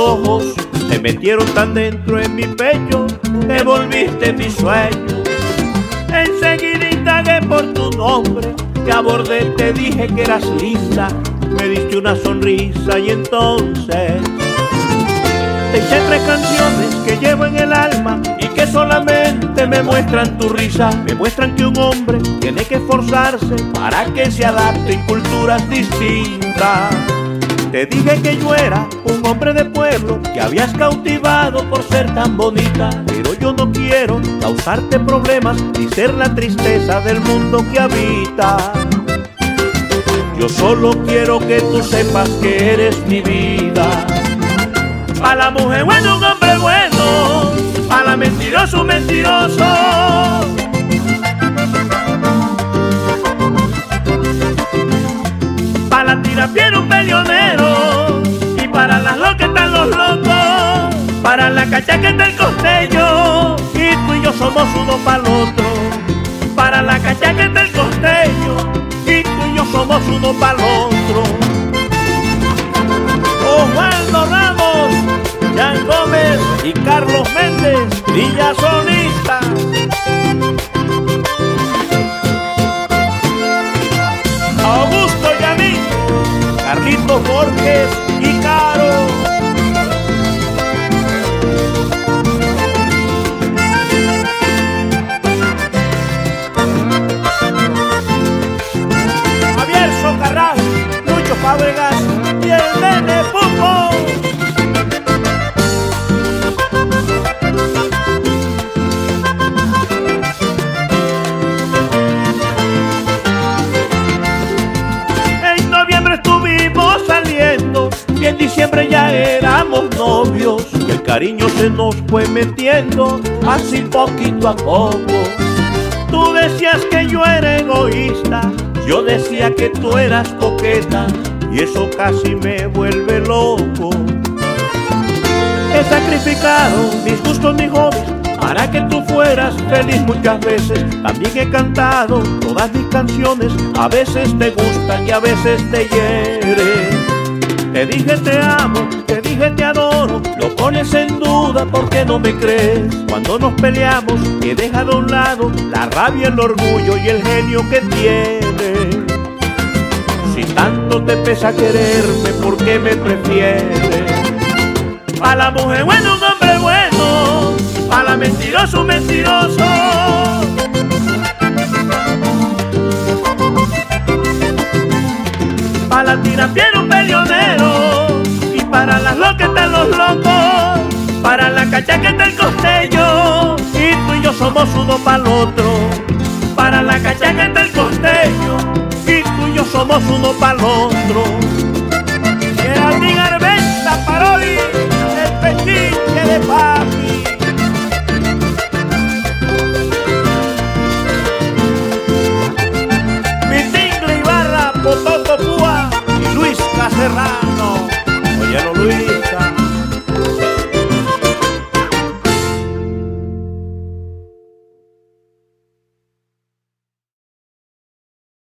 ojos se metieron tan dentro en mi pecho, te volviste mi sueño. Enseguida indagué por tu nombre, te abordé, te dije que eras linda, me diste una sonrisa y entonces te hice tres canciones que llevo en el alma y que solamente me muestran tu risa, me muestran que un hombre tiene que esforzarse para que se adapte en culturas distintas. Te dije que yo era un hombre de pueblo que habías cautivado por ser tan bonita, pero yo no quiero causarte problemas ni ser la tristeza del mundo que habita. Yo solo quiero que tú sepas que eres mi vida. A la mujer buena un hombre bueno, a la mentiroso un mentiroso. Para la tirapiera un peleonero para las locas están los locos, para la cachaca está el costeño y tú y yo somos uno para el otro. Para la cachaca está el costeño y tú y yo somos uno para el otro. Osvaldo Ramos, Jan Gómez y Carlos Méndez, Villa Solista. Augusto Yamín, Carlitos Borges En noviembre estuvimos saliendo y en diciembre ya éramos novios. Y el cariño se nos fue metiendo así poquito a poco. Tú decías que yo era egoísta, yo decía que tú eras coqueta y eso casi me vuelve loco. He sacrificado mis gustos, mis hobbies para que tú fueras feliz muchas veces. También he cantado todas mis canciones, a veces te gustan y a veces te hieren. Te dije te amo, te dije te adoro, lo pones en duda porque no me crees. Cuando nos peleamos, he dejado a un lado la rabia, el orgullo y el genio que tienes. Si tanto te pesa quererme, ¿por qué me prefieres? A la mujer buena un hombre bueno, a la mentiroso un mentiroso. Para la tirapiera un peleonero y para las locas están los locos, para la cachaca está el costeño y tú y yo somos uno para somos uno para el otro. Geraldine Arvesta Parodi, el pechiche de papi. Pitingle Ibarra, Pototo Púa y Luis Cacerra.